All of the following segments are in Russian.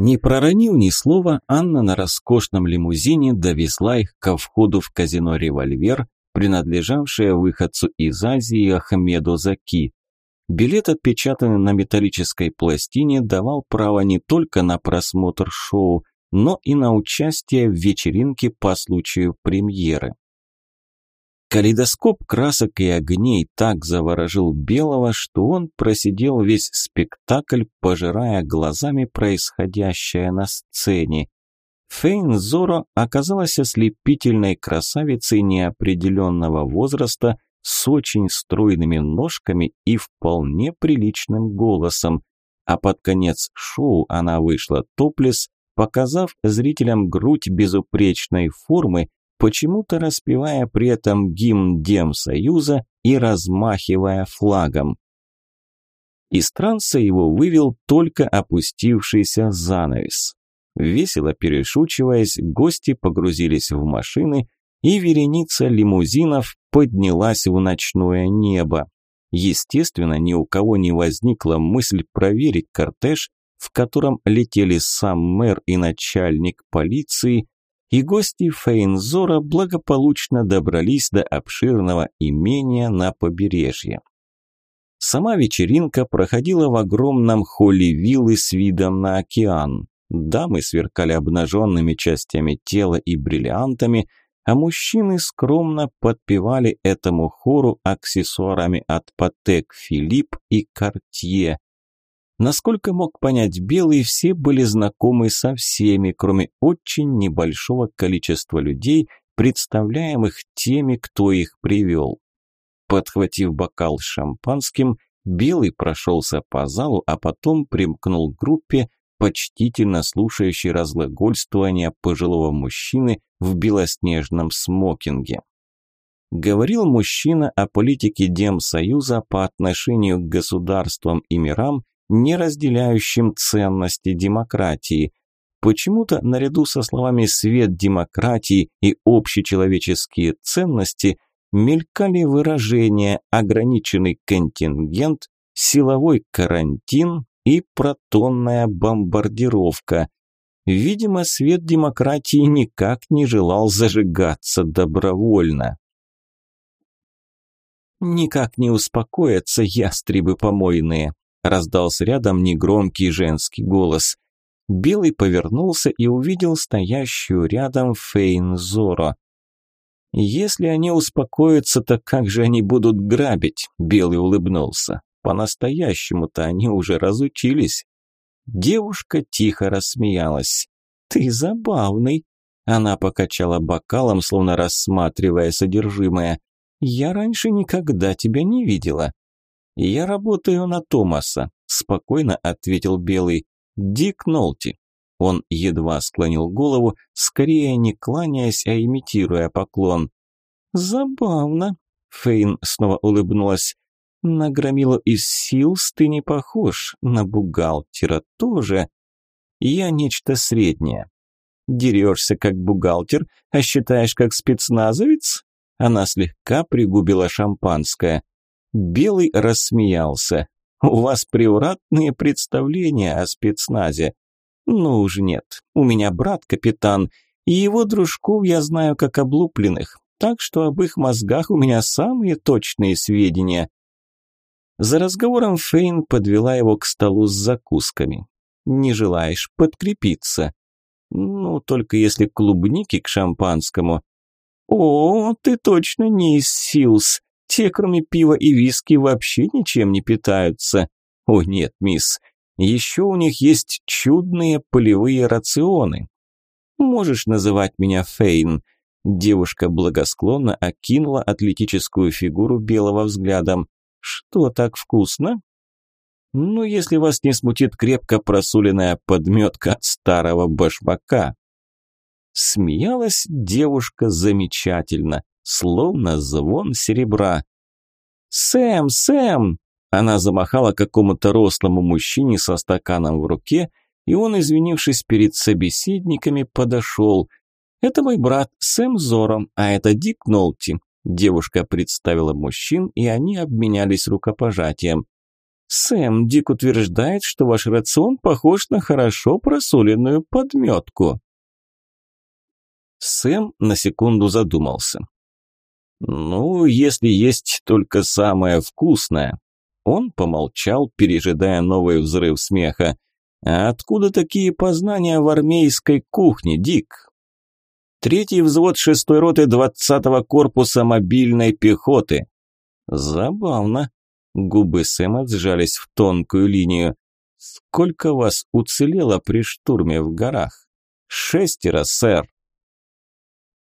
Не проронив ни слова, Анна на роскошном лимузине довезла их ко входу в казино «Револьвер», принадлежавшее выходцу из Азии Ахмеду Заки. Билет, отпечатанный на металлической пластине, давал право не только на просмотр шоу, но и на участие в вечеринке по случаю премьеры. Калейдоскоп красок и огней так заворожил Белого, что он просидел весь спектакль, пожирая глазами происходящее на сцене. Фейн Зоро оказалась ослепительной красавицей неопределенного возраста с очень стройными ножками и вполне приличным голосом, а под конец шоу она вышла топлес, показав зрителям грудь безупречной формы, почему-то распевая при этом гимн Демсоюза и размахивая флагом. Из транса его вывел только опустившийся занавес. Весело перешучиваясь, гости погрузились в машины, и вереница лимузинов поднялась в ночное небо. Естественно, ни у кого не возникла мысль проверить кортеж, в котором летели сам мэр и начальник полиции, и гости Фейнзора благополучно добрались до обширного имения на побережье. Сама вечеринка проходила в огромном холле виллы с видом на океан. Дамы сверкали обнаженными частями тела и бриллиантами, а мужчины скромно подпевали этому хору аксессуарами от Патек Филипп и Картье, Насколько мог понять Белый, все были знакомы со всеми, кроме очень небольшого количества людей, представляемых теми, кто их привел. Подхватив бокал с шампанским, Белый прошелся по залу, а потом примкнул к группе, почтительно слушающей разглагольствования пожилого мужчины в белоснежном смокинге. Говорил мужчина о политике Демсоюза по отношению к государствам и мирам, не разделяющим ценности демократии. Почему-то наряду со словами «свет демократии» и «общечеловеческие ценности» мелькали выражения «ограниченный контингент», «силовой карантин» и «протонная бомбардировка». Видимо, свет демократии никак не желал зажигаться добровольно. Никак не успокоятся ястребы помойные раздался рядом негромкий женский голос. Белый повернулся и увидел стоящую рядом Фейн Зоро. «Если они успокоятся, то как же они будут грабить?» Белый улыбнулся. «По-настоящему-то они уже разучились». Девушка тихо рассмеялась. «Ты забавный!» Она покачала бокалом, словно рассматривая содержимое. «Я раньше никогда тебя не видела». «Я работаю на Томаса», – спокойно ответил Белый. «Дик Нолти». Он едва склонил голову, скорее не кланяясь, а имитируя поклон. «Забавно», – Фейн снова улыбнулась. «На громилу из Силс ты не похож, на бухгалтера тоже. Я нечто среднее. Дерешься как бухгалтер, а считаешь как спецназовец?» Она слегка пригубила шампанское. Белый рассмеялся. «У вас превратные представления о спецназе». «Ну уж нет, у меня брат капитан, и его дружков я знаю как облупленных, так что об их мозгах у меня самые точные сведения». За разговором Фейн подвела его к столу с закусками. «Не желаешь подкрепиться?» «Ну, только если клубники к шампанскому». «О, ты точно не из Силс», те, кроме пива и виски, вообще ничем не питаются. О нет, мисс, еще у них есть чудные полевые рационы. Можешь называть меня Фейн. Девушка благосклонно окинула атлетическую фигуру белого взглядом. Что так вкусно? Ну, если вас не смутит крепко просуленная подметка от старого башмака. Смеялась девушка замечательно словно звон серебра. «Сэм, Сэм!» Она замахала какому-то рослому мужчине со стаканом в руке, и он, извинившись перед собеседниками, подошел. «Это мой брат Сэм Зором, а это Дик Нолти». Девушка представила мужчин, и они обменялись рукопожатием. Сэм, Дик утверждает, что ваш рацион похож на хорошо просоленную подметку. Сэм на секунду задумался. Ну, если есть только самое вкусное. Он помолчал, пережидая новый взрыв смеха. А откуда такие познания в армейской кухне, Дик? Третий взвод шестой роты двадцатого корпуса мобильной пехоты. Забавно. Губы Сэма сжались в тонкую линию. Сколько вас уцелело при штурме в горах? Шестеро, сэр.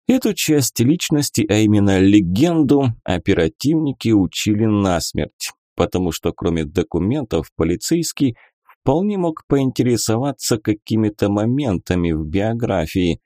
Эту часть личности, а именно легенду, оперативники учили насмерть, потому что кроме документов полицейский вполне мог поинтересоваться какими-то моментами в биографии.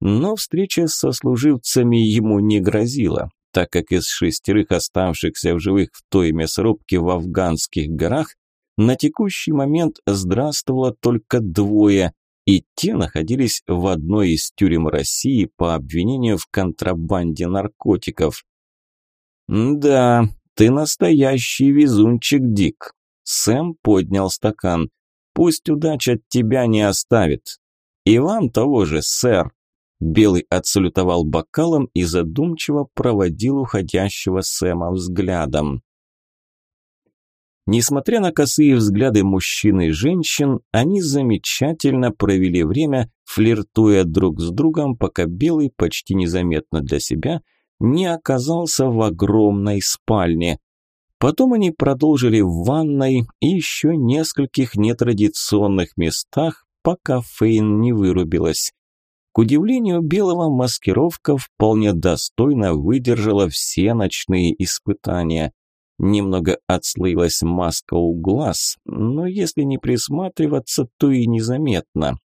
Но встреча со служивцами ему не грозила, так как из шестерых оставшихся в живых в той мясорубке в афганских горах на текущий момент здравствовало только двое, и те находились в одной из тюрем России по обвинению в контрабанде наркотиков. «Да, ты настоящий везунчик, Дик», – Сэм поднял стакан. «Пусть удача тебя не оставит. И вам того же, сэр». Белый отсалютовал бокалом и задумчиво проводил уходящего Сэма взглядом. Несмотря на косые взгляды мужчин и женщин, они замечательно провели время, флиртуя друг с другом, пока Белый почти незаметно для себя не оказался в огромной спальне. Потом они продолжили в ванной и еще нескольких нетрадиционных местах, пока Фейн не вырубилась. К удивлению Белого, маскировка вполне достойно выдержала все ночные испытания. Немного отслоилась маска у глаз, но если не присматриваться, то и незаметно.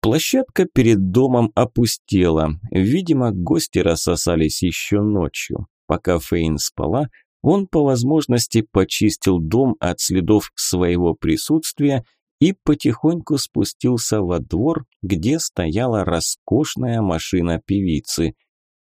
Площадка перед домом опустела. Видимо, гости рассосались еще ночью. Пока Фейн спала, он по возможности почистил дом от следов своего присутствия и потихоньку спустился во двор, где стояла роскошная машина певицы –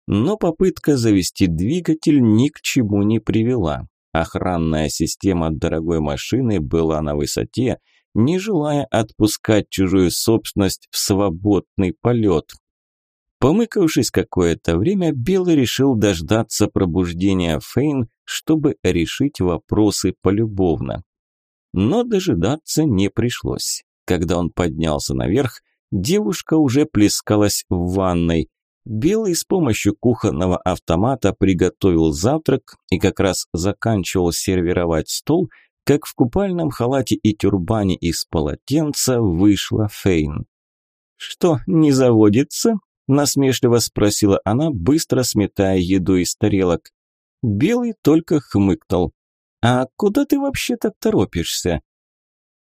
но попытка завести двигатель ни к чему не привела. Охранная система дорогой машины была на высоте, не желая отпускать чужую собственность в свободный полет. Помыкавшись какое-то время, Белый решил дождаться пробуждения Фейн, чтобы решить вопросы полюбовно. Но дожидаться не пришлось. Когда он поднялся наверх, девушка уже плескалась в ванной – Белый с помощью кухонного автомата приготовил завтрак и как раз заканчивал сервировать стол, как в купальном халате и тюрбане из полотенца вышла Фейн. «Что, не заводится?» – насмешливо спросила она, быстро сметая еду из тарелок. Белый только хмыкнул. «А куда ты вообще так торопишься?»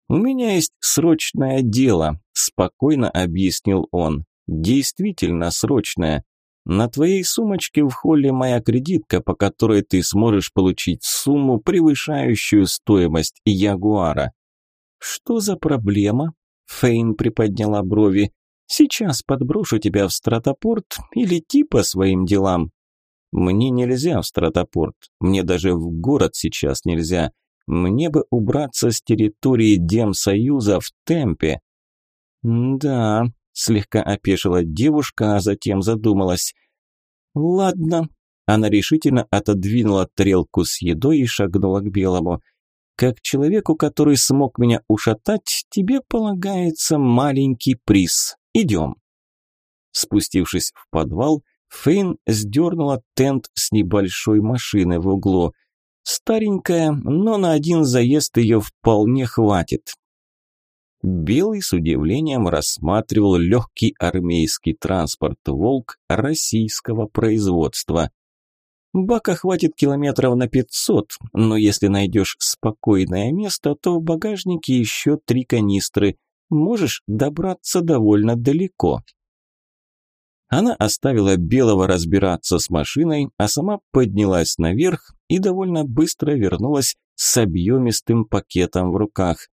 «У меня есть срочное дело», – спокойно объяснил он. Действительно срочная. На твоей сумочке в холле моя кредитка, по которой ты сможешь получить сумму, превышающую стоимость Ягуара. Что за проблема? Фейн приподняла брови. Сейчас подброшу тебя в стратопорт и лети по своим делам. Мне нельзя в стратопорт. Мне даже в город сейчас нельзя. Мне бы убраться с территории Демсоюза в темпе. Да, Слегка опешила девушка, а затем задумалась. «Ладно». Она решительно отодвинула тарелку с едой и шагнула к Белому. «Как человеку, который смог меня ушатать, тебе полагается маленький приз. Идем». Спустившись в подвал, Фейн сдернула тент с небольшой машины в углу. Старенькая, но на один заезд ее вполне хватит. Белый с удивлением рассматривал легкий армейский транспорт «Волк» российского производства. Бака хватит километров на 500, но если найдешь спокойное место, то в багажнике еще три канистры. Можешь добраться довольно далеко. Она оставила Белого разбираться с машиной, а сама поднялась наверх и довольно быстро вернулась с объемистым пакетом в руках.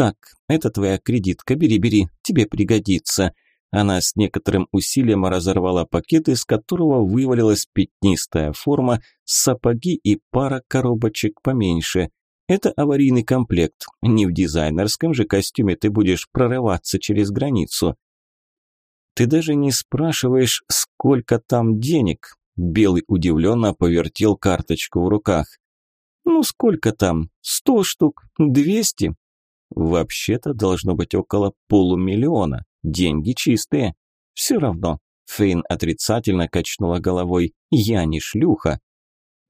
«Так, это твоя кредитка, бери-бери, тебе пригодится». Она с некоторым усилием разорвала пакет, из которого вывалилась пятнистая форма, сапоги и пара коробочек поменьше. Это аварийный комплект. Не в дизайнерском же костюме ты будешь прорываться через границу. Ты даже не спрашиваешь, сколько там денег. Белый удивленно повертел карточку в руках. Ну сколько там? Сто штук? Двести? Вообще-то должно быть около полумиллиона. Деньги чистые. Все равно. Фейн отрицательно качнула головой. Я не шлюха.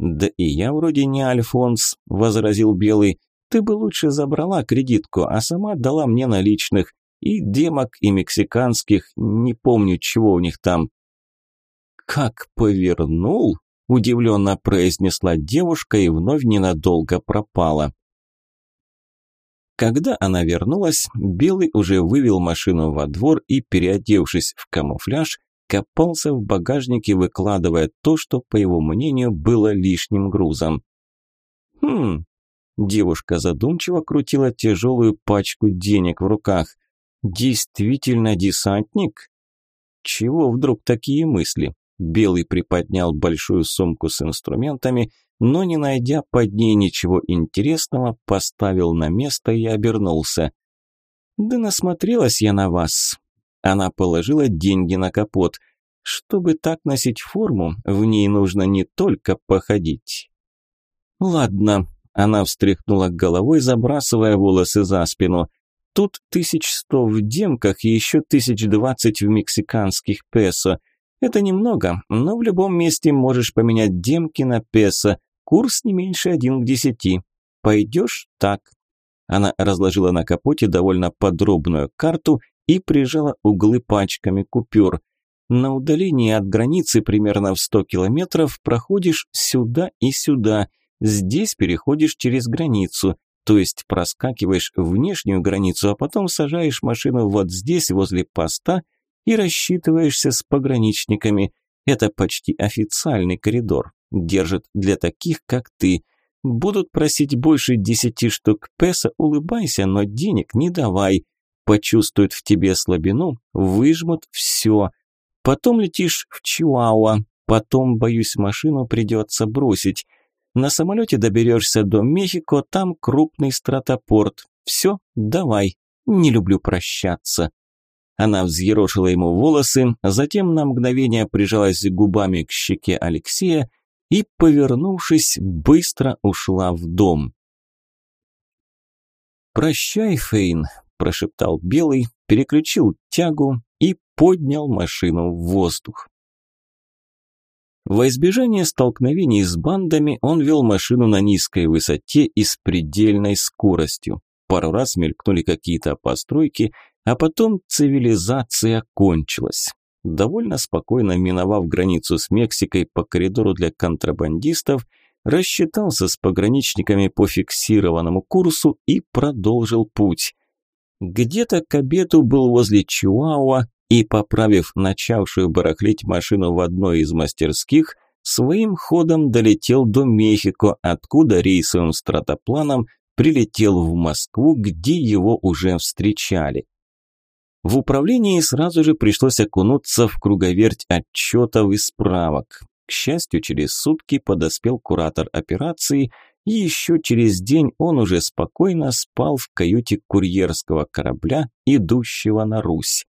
«Да и я вроде не Альфонс», – возразил Белый. «Ты бы лучше забрала кредитку, а сама дала мне наличных. И демок, и мексиканских, не помню, чего у них там». «Как повернул?» – удивленно произнесла девушка и вновь ненадолго пропала. Когда она вернулась, Белый уже вывел машину во двор и, переодевшись в камуфляж, копался в багажнике, выкладывая то, что, по его мнению, было лишним грузом. «Хм...» Девушка задумчиво крутила тяжелую пачку денег в руках. «Действительно десантник?» Чего вдруг такие мысли? Белый приподнял большую сумку с инструментами, но, не найдя под ней ничего интересного, поставил на место и обернулся. «Да насмотрелась я на вас. Она положила деньги на капот. Чтобы так носить форму, в ней нужно не только походить. Ладно, она встряхнула головой, забрасывая волосы за спину. Тут тысяч сто в демках и еще тысяч двадцать в мексиканских песо. Это немного, но в любом месте можешь поменять демки на песо. Курс не меньше один к десяти. Пойдешь так. Она разложила на капоте довольно подробную карту и прижала углы пачками купюр. На удалении от границы примерно в 100 километров проходишь сюда и сюда. Здесь переходишь через границу, то есть проскакиваешь внешнюю границу, а потом сажаешь машину вот здесь, возле поста, и рассчитываешься с пограничниками. Это почти официальный коридор. Держат для таких, как ты. Будут просить больше десяти штук песо, улыбайся, но денег не давай почувствуют в тебе слабину, выжмут все. Потом летишь в Чиуауа, потом, боюсь, машину придется бросить. На самолете доберешься до Мехико, там крупный стратопорт. Все, давай, не люблю прощаться. Она взъерошила ему волосы, затем на мгновение прижалась губами к щеке Алексея и, повернувшись, быстро ушла в дом. «Прощай, Фейн, прошептал Белый, переключил тягу и поднял машину в воздух. Во избежание столкновений с бандами он вел машину на низкой высоте и с предельной скоростью. Пару раз мелькнули какие-то постройки, а потом цивилизация кончилась. Довольно спокойно миновав границу с Мексикой по коридору для контрабандистов, рассчитался с пограничниками по фиксированному курсу и продолжил путь. Где-то к обеду был возле Чиуауа и, поправив начавшую барахлить машину в одной из мастерских, своим ходом долетел до Мехико, откуда рейсовым стратопланом прилетел в Москву, где его уже встречали. В управлении сразу же пришлось окунуться в круговерть отчетов и справок. К счастью, через сутки подоспел куратор операции – и еще через день он уже спокойно спал в каюте курьерского корабля, идущего на Русь.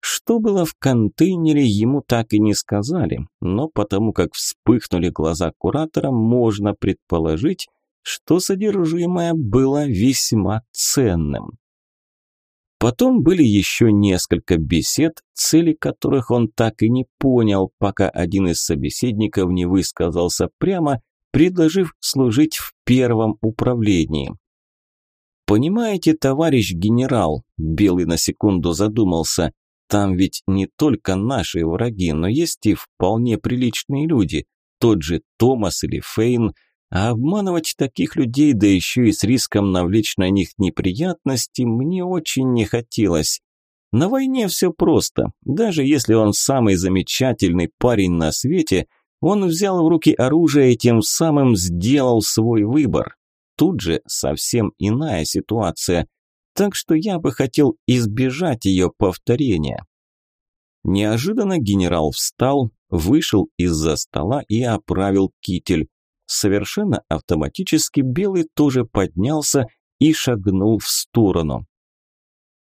Что было в контейнере, ему так и не сказали, но потому как вспыхнули глаза куратора, можно предположить, что содержимое было весьма ценным. Потом были еще несколько бесед, цели которых он так и не понял, пока один из собеседников не высказался прямо предложив служить в первом управлении. «Понимаете, товарищ генерал», – Белый на секунду задумался, – «там ведь не только наши враги, но есть и вполне приличные люди, тот же Томас или Фейн, а обманывать таких людей, да еще и с риском навлечь на них неприятности, мне очень не хотелось». На войне все просто. Даже если он самый замечательный парень на свете – он взял в руки оружие и тем самым сделал свой выбор. Тут же совсем иная ситуация, так что я бы хотел избежать ее повторения. Неожиданно генерал встал, вышел из-за стола и оправил китель. Совершенно автоматически Белый тоже поднялся и шагнул в сторону.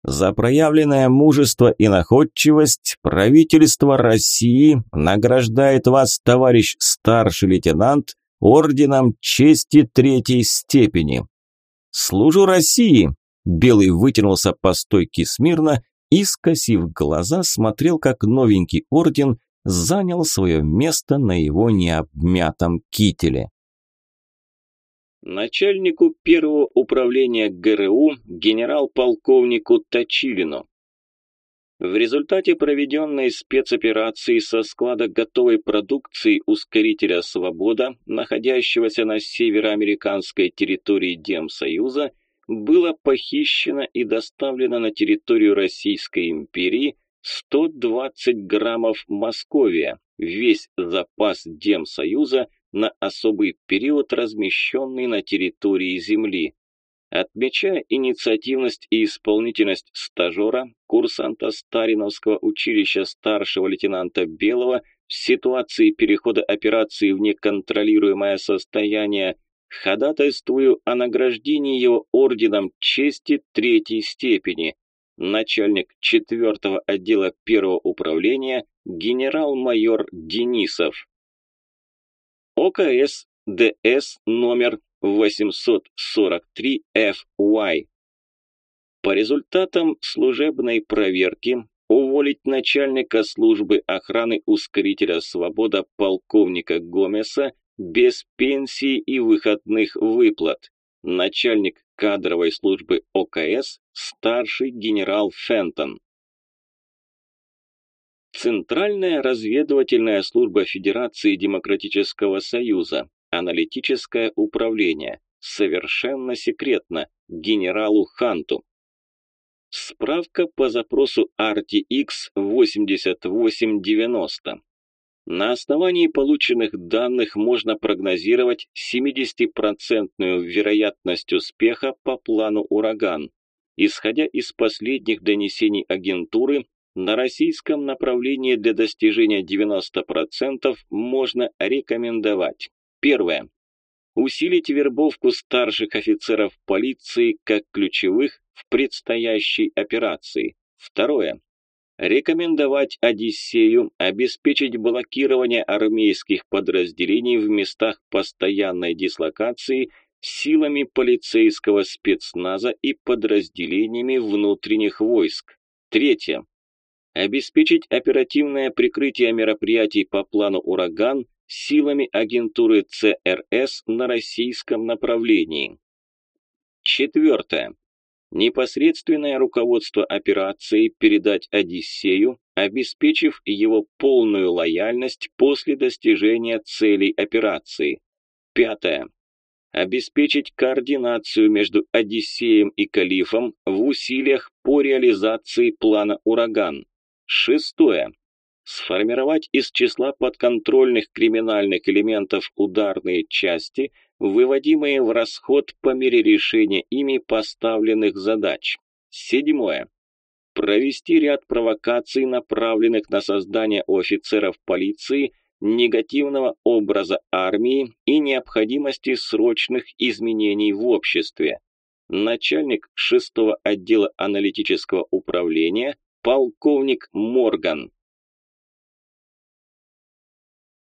За проявленное мужество и находчивость правительство России награждает вас, товарищ старший лейтенант, орденом чести третьей степени. Служу России! Белый вытянулся по стойке смирно и, скосив глаза, смотрел, как новенький орден занял свое место на его необмятом кителе. Начальнику первого управления ГРУ генерал-полковнику Точилину. В результате проведенной спецоперации со склада готовой продукции ускорителя «Свобода», находящегося на североамериканской территории Демсоюза, было похищено и доставлено на территорию Российской империи 120 граммов Московия, весь запас Демсоюза на особый период, размещенный на территории Земли. Отмечая инициативность и исполнительность стажера, курсанта Стариновского училища старшего лейтенанта Белого в ситуации перехода операции в неконтролируемое состояние, ходатайствую о награждении его орденом чести третьей степени. Начальник четвертого отдела первого управления генерал-майор Денисов. ОКС ДС номер 843 FY. По результатам служебной проверки уволить начальника службы охраны ускорителя «Свобода» полковника Гомеса без пенсии и выходных выплат. Начальник кадровой службы ОКС старший генерал Фентон. Центральная разведывательная служба Федерации Демократического Союза Аналитическое управление. Совершенно секретно. Генералу Ханту. Справка по запросу RTX 8890. На основании полученных данных можно прогнозировать 70% вероятность успеха по плану «Ураган». Исходя из последних донесений агентуры, на российском направлении для достижения 90% можно рекомендовать Первое. Усилить вербовку старших офицеров полиции как ключевых в предстоящей операции. Второе. Рекомендовать Одиссею обеспечить блокирование армейских подразделений в местах постоянной дислокации силами полицейского спецназа и подразделениями внутренних войск. Третье. Обеспечить оперативное прикрытие мероприятий по плану «Ураган» силами агентуры ЦРС на российском направлении. Четвертое. Непосредственное руководство операцией передать Одиссею, обеспечив его полную лояльность после достижения целей операции. Пятое. Обеспечить координацию между Одиссеем и Калифом в усилиях по реализации плана «Ураган». Шестое сформировать из числа подконтрольных криминальных элементов ударные части, выводимые в расход по мере решения ими поставленных задач. Седьмое. Провести ряд провокаций, направленных на создание у офицеров полиции негативного образа армии и необходимости срочных изменений в обществе. Начальник шестого отдела аналитического управления полковник Морган.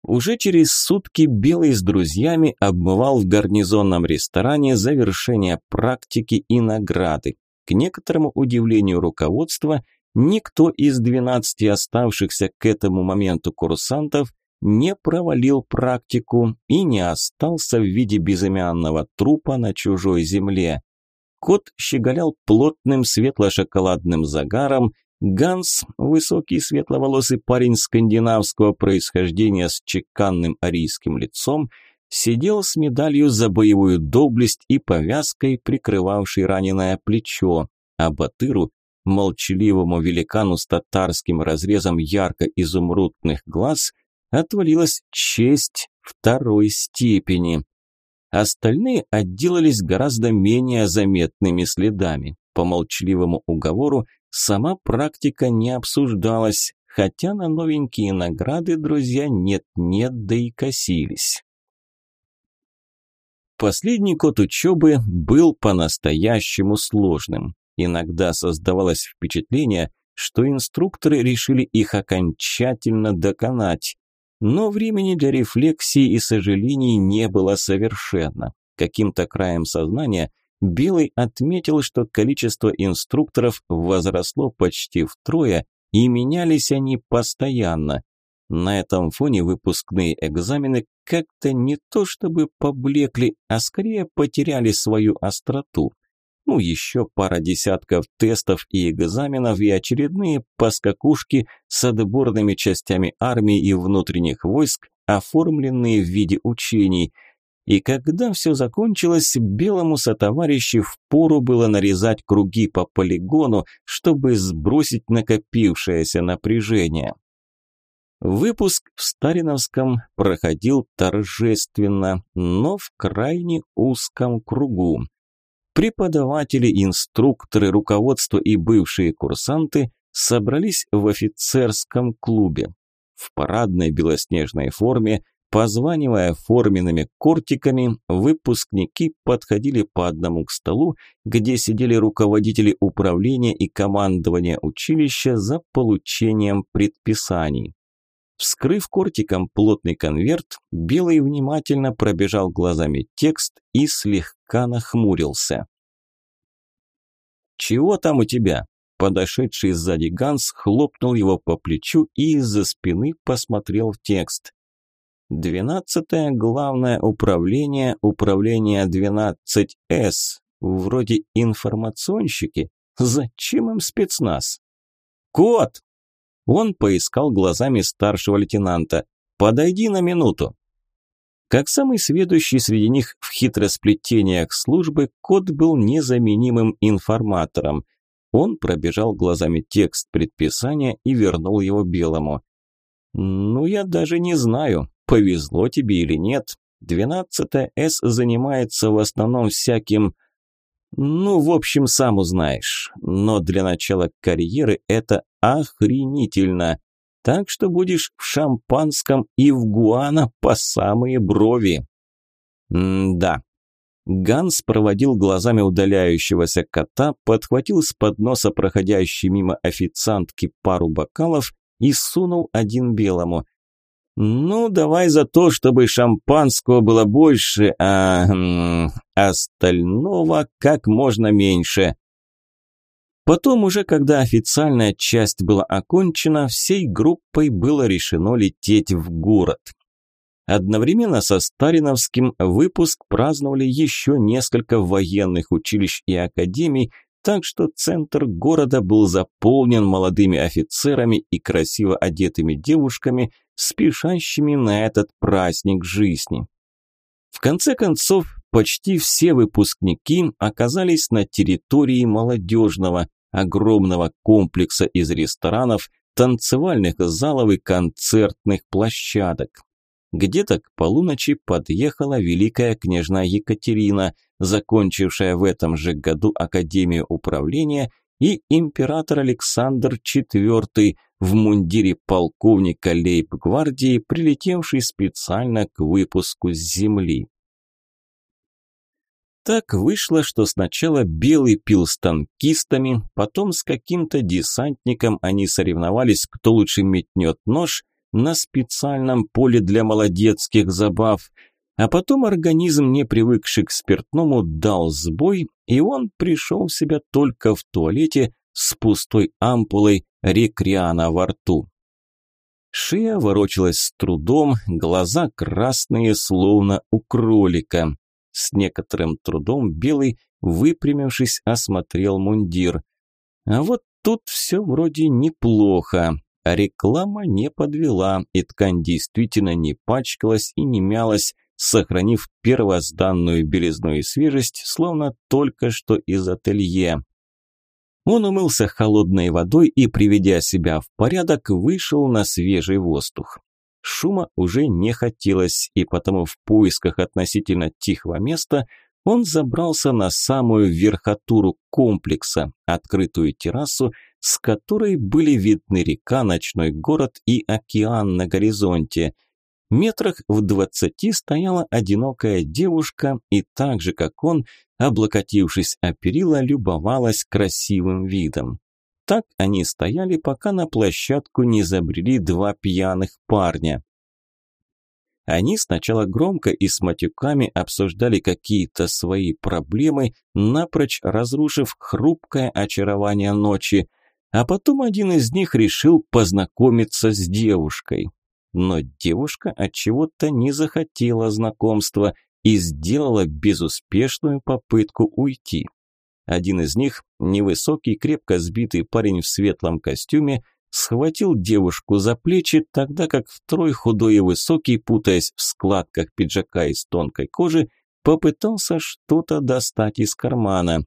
Уже через сутки Белый с друзьями обмывал в гарнизонном ресторане завершение практики и награды. К некоторому удивлению руководства, никто из 12 оставшихся к этому моменту курсантов не провалил практику и не остался в виде безымянного трупа на чужой земле. Кот щеголял плотным светло-шоколадным загаром, Ганс, высокий светловолосый парень скандинавского происхождения с чеканным арийским лицом, сидел с медалью за боевую доблесть и повязкой, прикрывавшей раненое плечо, а Батыру, молчаливому великану с татарским разрезом ярко-изумрудных глаз, отвалилась честь второй степени. Остальные отделались гораздо менее заметными следами. По молчаливому уговору Сама практика не обсуждалась, хотя на новенькие награды друзья нет-нет, да и косились. Последний год учебы был по-настоящему сложным. Иногда создавалось впечатление, что инструкторы решили их окончательно доконать. Но времени для рефлексии и сожалений не было совершенно. Каким-то краем сознания Белый отметил, что количество инструкторов возросло почти втрое, и менялись они постоянно. На этом фоне выпускные экзамены как-то не то чтобы поблекли, а скорее потеряли свою остроту. Ну, еще пара десятков тестов и экзаменов и очередные поскакушки с отборными частями армии и внутренних войск, оформленные в виде учений. И когда все закончилось, белому сотоварищи впору было нарезать круги по полигону, чтобы сбросить накопившееся напряжение. Выпуск в Стариновском проходил торжественно, но в крайне узком кругу. Преподаватели, инструкторы, руководство и бывшие курсанты собрались в офицерском клубе. В парадной белоснежной форме, позванивая форменными кортиками, выпускники подходили по одному к столу, где сидели руководители управления и командования училища за получением предписаний. Вскрыв кортиком плотный конверт, Белый внимательно пробежал глазами текст и слегка нахмурился. «Чего там у тебя?» Подошедший сзади Ганс хлопнул его по плечу и из-за спины посмотрел в текст. «Двенадцатое главное управление, управление 12С. Вроде информационщики. Зачем им спецназ?» «Кот!» Он поискал глазами старшего лейтенанта. «Подойди на минуту». Как самый сведущий среди них в хитросплетениях службы, кот был незаменимым информатором. Он пробежал глазами текст предписания и вернул его белому. «Ну, я даже не знаю, повезло тебе или нет. Двенадцатая С занимается в основном всяким... Ну, в общем, сам узнаешь. Но для начала карьеры это охренительно. Так что будешь в шампанском и в гуана по самые брови. М-да. Ганс проводил глазами удаляющегося кота, подхватил с подноса проходящей мимо официантки пару бокалов и сунул один белому. «Ну, давай за то, чтобы шампанского было больше, а остального как можно меньше». Потом уже, когда официальная часть была окончена, всей группой было решено лететь в город. Одновременно со Стариновским выпуск праздновали еще несколько военных училищ и академий, так что центр города был заполнен молодыми офицерами и красиво одетыми девушками, спешащими на этот праздник жизни. В конце концов, почти все выпускники оказались на территории молодежного, огромного комплекса из ресторанов, танцевальных залов и концертных площадок. Где-то к полуночи подъехала великая княжна Екатерина, закончившая в этом же году Академию управления, и император Александр IV в мундире полковника лейб-гвардии, прилетевший специально к выпуску с земли. Так вышло, что сначала Белый пил с танкистами, потом с каким-то десантником они соревновались, кто лучше метнет нож на специальном поле для молодецких забав, а потом организм, не привыкший к спиртному, дал сбой, и он пришел в себя только в туалете с пустой ампулой рекриана во рту. Шея ворочалась с трудом, глаза красные, словно у кролика. С некоторым трудом Белый, выпрямившись, осмотрел мундир. А вот тут все вроде неплохо. реклама не подвела, и ткань действительно не пачкалась и не мялась, сохранив первозданную белизну и свежесть, словно только что из ателье. Он умылся холодной водой и, приведя себя в порядок, вышел на свежий воздух. Шума уже не хотелось, и потому в поисках относительно тихого места он забрался на самую верхотуру комплекса, открытую террасу, с которой были видны река, ночной город и океан на горизонте. Метрах в двадцати стояла одинокая девушка и так же, как он, облокотившись о перила, любовалась красивым видом. Так они стояли, пока на площадку не забрели два пьяных парня. Они сначала громко и с матюками обсуждали какие-то свои проблемы, напрочь разрушив хрупкое очарование ночи, а потом один из них решил познакомиться с девушкой. Но девушка от чего-то не захотела знакомства и сделала безуспешную попытку уйти. Один из них, невысокий, крепко сбитый парень в светлом костюме, схватил девушку за плечи, тогда как второй худой и высокий, путаясь в складках пиджака из тонкой кожи, попытался что-то достать из кармана.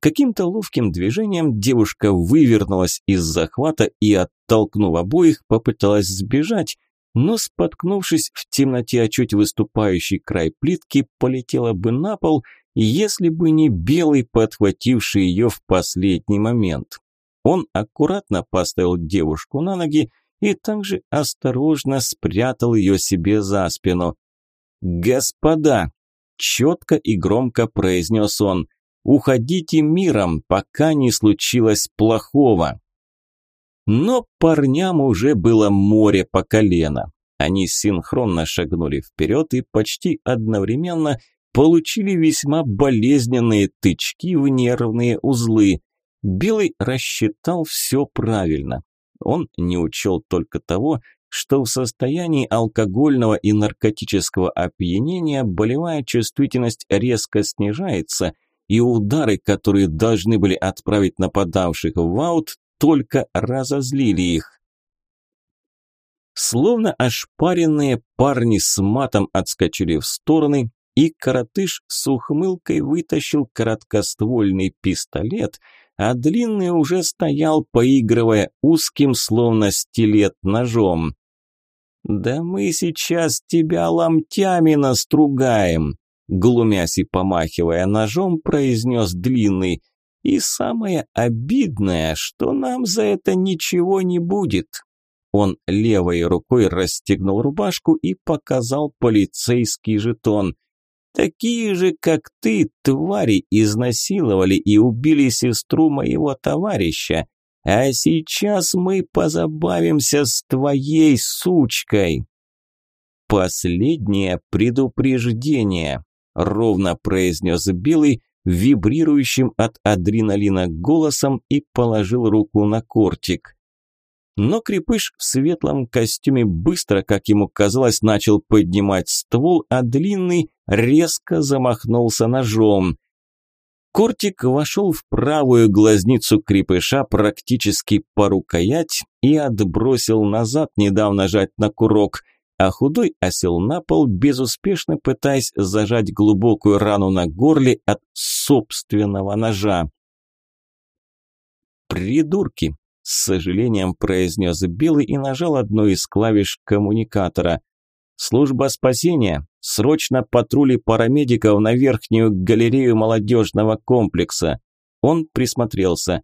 Каким-то ловким движением девушка вывернулась из захвата и, оттолкнув обоих, попыталась сбежать, но, споткнувшись в темноте о чуть выступающий край плитки, полетела бы на пол, если бы не белый, подхвативший ее в последний момент. Он аккуратно поставил девушку на ноги и также осторожно спрятал ее себе за спину. «Господа!» – четко и громко произнес он. «Уходите миром, пока не случилось плохого!» Но парням уже было море по колено. Они синхронно шагнули вперед и почти одновременно получили весьма болезненные тычки в нервные узлы. Белый рассчитал все правильно. Он не учел только того, что в состоянии алкогольного и наркотического опьянения болевая чувствительность резко снижается, и удары, которые должны были отправить нападавших в аут, только разозлили их. Словно ошпаренные парни с матом отскочили в стороны, и коротыш с ухмылкой вытащил короткоствольный пистолет, а длинный уже стоял, поигрывая узким, словно стилет, ножом. «Да мы сейчас тебя ломтями настругаем», глумясь и помахивая ножом, произнес длинный. И самое обидное, что нам за это ничего не будет. Он левой рукой расстегнул рубашку и показал полицейский жетон. Такие же, как ты, твари, изнасиловали и убили сестру моего товарища. А сейчас мы позабавимся с твоей сучкой. Последнее предупреждение, ровно произнес Белый, вибрирующим от адреналина голосом и положил руку на кортик. Но крепыш в светлом костюме быстро, как ему казалось, начал поднимать ствол, а длинный резко замахнулся ножом. Кортик вошел в правую глазницу крепыша практически по рукоять и отбросил назад, не дав нажать на курок а худой осел на пол, безуспешно пытаясь зажать глубокую рану на горле от собственного ножа. «Придурки!» – с сожалением произнес Белый и нажал одну из клавиш коммуникатора. «Служба спасения! Срочно патрули парамедиков на верхнюю галерею молодежного комплекса!» Он присмотрелся.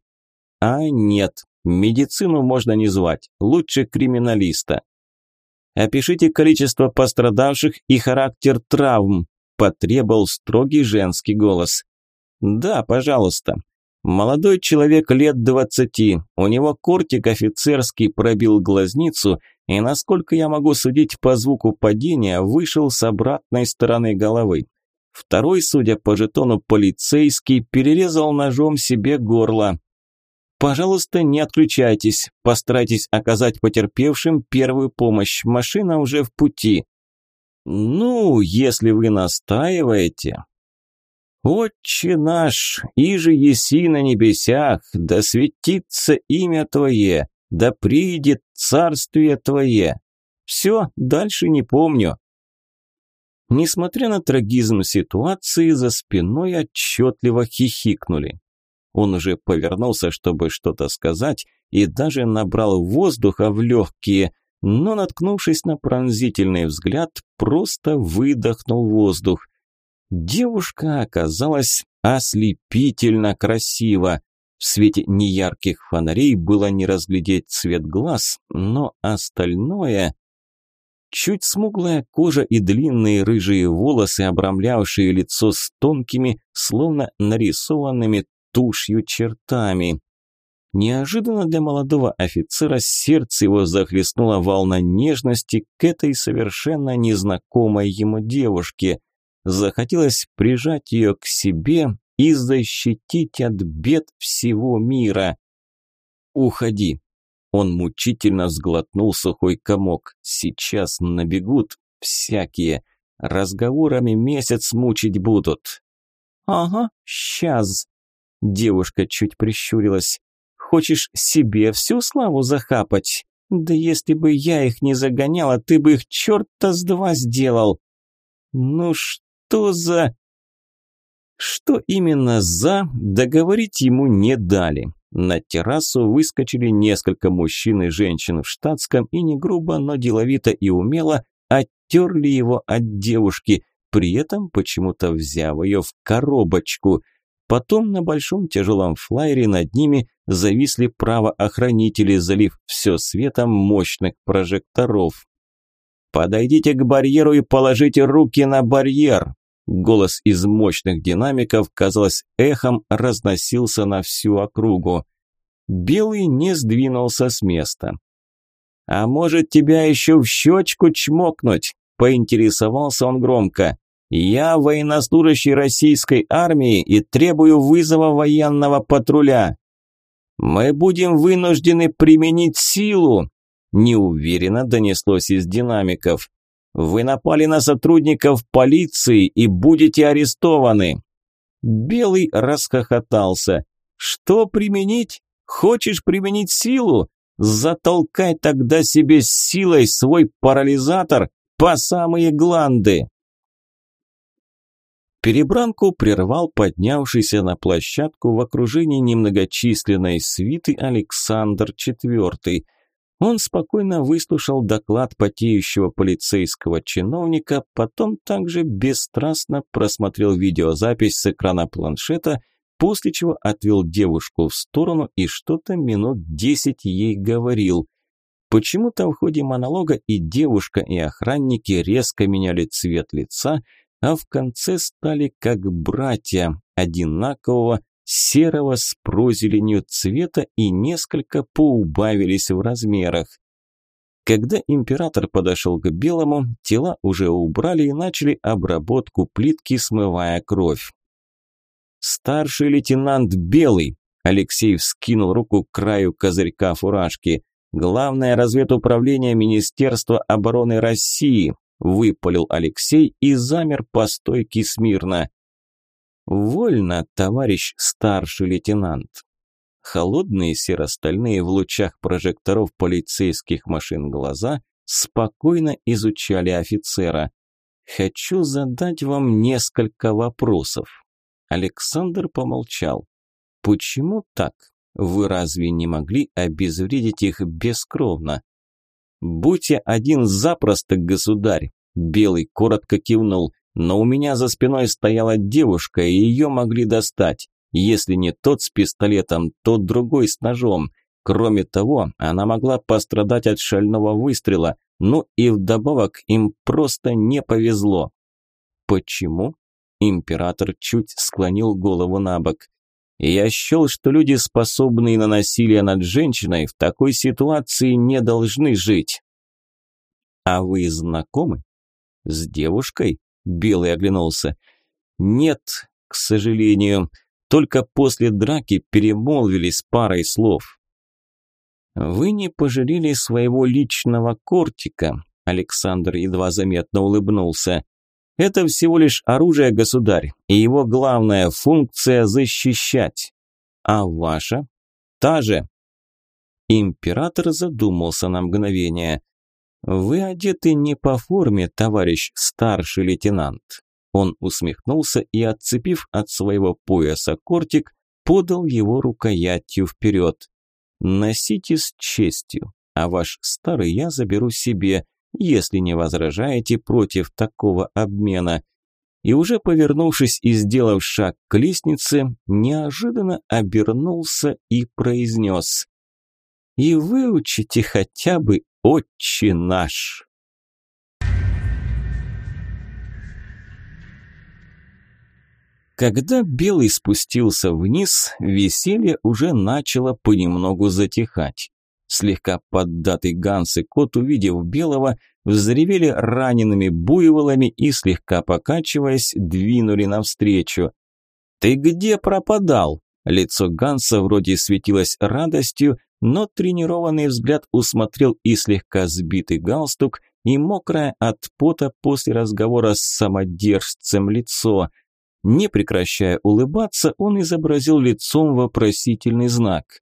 «А нет, медицину можно не звать, лучше криминалиста. Опишите количество пострадавших и характер травм, потребовал строгий женский голос. Да, пожалуйста. Молодой человек лет двадцати, у него кортик офицерский пробил глазницу и, насколько я могу судить по звуку падения, вышел с обратной стороны головы. Второй, судя по жетону полицейский, перерезал ножом себе горло. Пожалуйста, не отключайтесь. Постарайтесь оказать потерпевшим первую помощь. Машина уже в пути. Ну, если вы настаиваете. Отче наш, иже еси на небесях, да светится имя Твое, да придет царствие Твое. Все, дальше не помню. Несмотря на трагизм ситуации, за спиной отчетливо хихикнули. Он уже повернулся, чтобы что-то сказать, и даже набрал воздуха в легкие, но, наткнувшись на пронзительный взгляд, просто выдохнул воздух. Девушка оказалась ослепительно красива. В свете неярких фонарей было не разглядеть цвет глаз, но остальное... Чуть смуглая кожа и длинные рыжие волосы, обрамлявшие лицо с тонкими, словно нарисованными тушью чертами. Неожиданно для молодого офицера сердце его захлестнула волна нежности к этой совершенно незнакомой ему девушке. Захотелось прижать ее к себе и защитить от бед всего мира. «Уходи!» Он мучительно сглотнул сухой комок. «Сейчас набегут всякие. Разговорами месяц мучить будут». «Ага, сейчас». Девушка чуть прищурилась. «Хочешь себе всю славу захапать? Да если бы я их не загоняла, ты бы их черта с два сделал». «Ну что за...» Что именно за, договорить ему не дали. На террасу выскочили несколько мужчин и женщин в штатском и не грубо, но деловито и умело оттерли его от девушки, при этом почему-то взяв ее в коробочку. Потом на большом тяжелом флайере над ними зависли правоохранители, залив все светом мощных прожекторов. «Подойдите к барьеру и положите руки на барьер!» Голос из мощных динамиков, казалось, эхом разносился на всю округу. Белый не сдвинулся с места. «А может, тебя еще в щечку чмокнуть?» – поинтересовался он громко. «Я военнослужащий российской армии и требую вызова военного патруля». «Мы будем вынуждены применить силу», – неуверенно донеслось из динамиков. Вы напали на сотрудников полиции и будете арестованы. Белый расхохотался. Что применить? Хочешь применить силу? Затолкай тогда себе силой свой парализатор по самые гланды. Перебранку прервал поднявшийся на площадку в окружении немногочисленной свиты Александр IV – он спокойно выслушал доклад потеющего полицейского чиновника, потом также бесстрастно просмотрел видеозапись с экрана планшета, после чего отвел девушку в сторону и что-то минут десять ей говорил. Почему-то в ходе монолога и девушка, и охранники резко меняли цвет лица, а в конце стали как братья, одинакового серого с прозеленью цвета и несколько поубавились в размерах. Когда император подошел к белому, тела уже убрали и начали обработку плитки, смывая кровь. «Старший лейтенант Белый!» Алексей вскинул руку к краю козырька фуражки. «Главное разведуправление Министерства обороны России!» выпалил Алексей и замер по стойке смирно. «Вольно, товарищ старший лейтенант». Холодные серо-стальные в лучах прожекторов полицейских машин глаза спокойно изучали офицера. «Хочу задать вам несколько вопросов». Александр помолчал. «Почему так? Вы разве не могли обезвредить их бескровно?» «Будьте один запросто, государь!» Белый коротко кивнул. Но у меня за спиной стояла девушка, и ее могли достать. Если не тот с пистолетом, то другой с ножом. Кроме того, она могла пострадать от шального выстрела. Ну и вдобавок им просто не повезло. Почему? Император чуть склонил голову на бок. Я счел, что люди, способные на насилие над женщиной, в такой ситуации не должны жить. А вы знакомы? С девушкой? Белый оглянулся. «Нет, к сожалению, только после драки перемолвились парой слов». «Вы не пожалели своего личного кортика», Александр едва заметно улыбнулся. «Это всего лишь оружие, государь, и его главная функция – защищать. А ваша? Та же». Император задумался на мгновение. «Вы одеты не по форме, товарищ старший лейтенант». Он усмехнулся и, отцепив от своего пояса кортик, подал его рукоятью вперед. «Носите с честью, а ваш старый я заберу себе, если не возражаете против такого обмена». И уже повернувшись и сделав шаг к лестнице, неожиданно обернулся и произнес «И выучите хотя бы «Отче наш». Когда Белый спустился вниз, веселье уже начало понемногу затихать. Слегка поддатый Ганс и кот, увидев Белого, взревели ранеными буйволами и, слегка покачиваясь, двинули навстречу. «Ты где пропадал?» Лицо Ганса вроде светилось радостью, но тренированный взгляд усмотрел и слегка сбитый галстук, и мокрое от пота после разговора с самодержцем лицо – не прекращая улыбаться, он изобразил лицом вопросительный знак.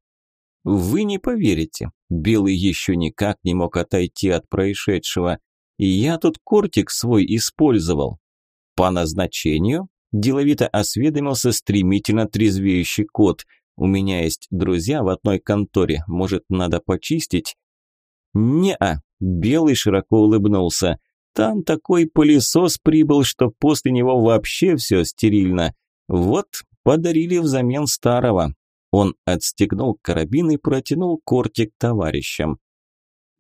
«Вы не поверите, Белый еще никак не мог отойти от происшедшего. И я тут кортик свой использовал. По назначению?» Деловито осведомился стремительно трезвеющий кот. «У меня есть друзья в одной конторе, может, надо почистить?» «Не-а», Белый широко улыбнулся. Там такой пылесос прибыл, что после него вообще все стерильно. Вот, подарили взамен старого. Он отстегнул карабин и протянул кортик товарищам.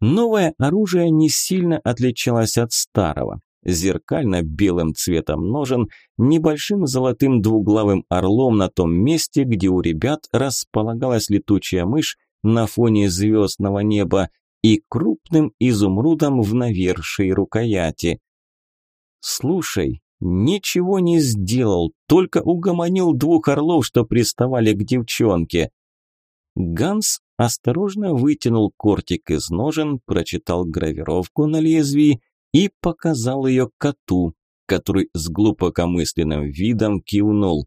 Новое оружие не сильно отличалось от старого. Зеркально-белым цветом ножен, небольшим золотым двуглавым орлом на том месте, где у ребят располагалась летучая мышь на фоне звездного неба, и крупным изумрудом в навершии рукояти. «Слушай, ничего не сделал, только угомонил двух орлов, что приставали к девчонке». Ганс осторожно вытянул кортик из ножен, прочитал гравировку на лезвии и показал ее коту, который с глубокомысленным видом кивнул.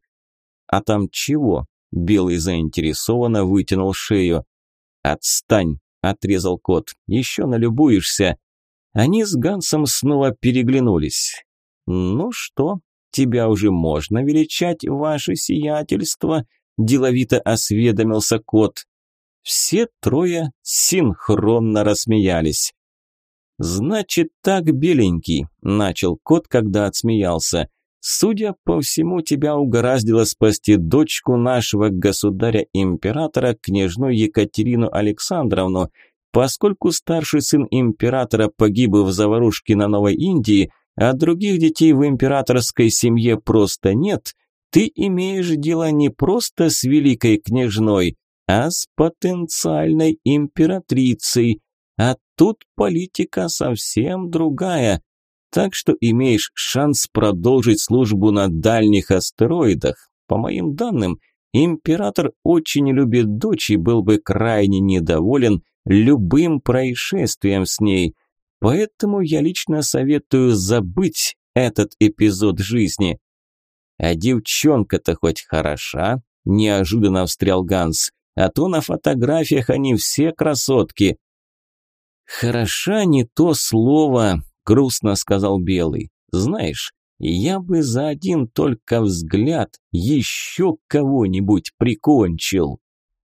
«А там чего?» Белый заинтересованно вытянул шею. «Отстань!» – отрезал кот. «Еще налюбуешься». Они с Гансом снова переглянулись. «Ну что, тебя уже можно величать, ваше сиятельство?» – деловито осведомился кот. Все трое синхронно рассмеялись. «Значит так, беленький», – начал кот, когда отсмеялся. Судя по всему, тебя угораздило спасти дочку нашего государя-императора, княжну Екатерину Александровну. Поскольку старший сын императора погиб в заварушке на Новой Индии, а других детей в императорской семье просто нет, ты имеешь дело не просто с великой княжной, а с потенциальной императрицей. А тут политика совсем другая так что имеешь шанс продолжить службу на дальних астероидах. По моим данным, император очень любит дочь и был бы крайне недоволен любым происшествием с ней. Поэтому я лично советую забыть этот эпизод жизни. А девчонка-то хоть хороша, неожиданно встрял Ганс. А то на фотографиях они все красотки. Хороша не то слово, грустно сказал Белый. Знаешь, я бы за один только взгляд еще кого-нибудь прикончил.